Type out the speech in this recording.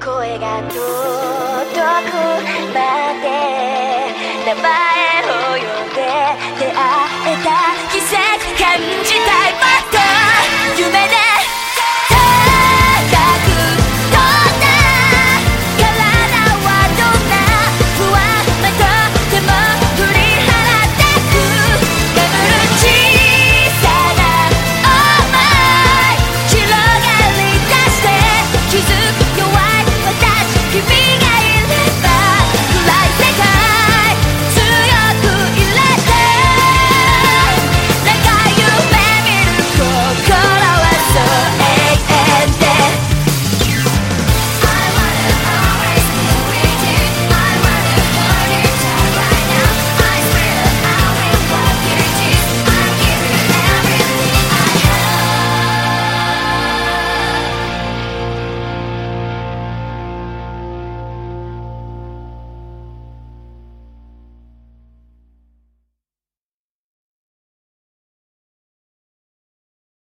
声が届くまで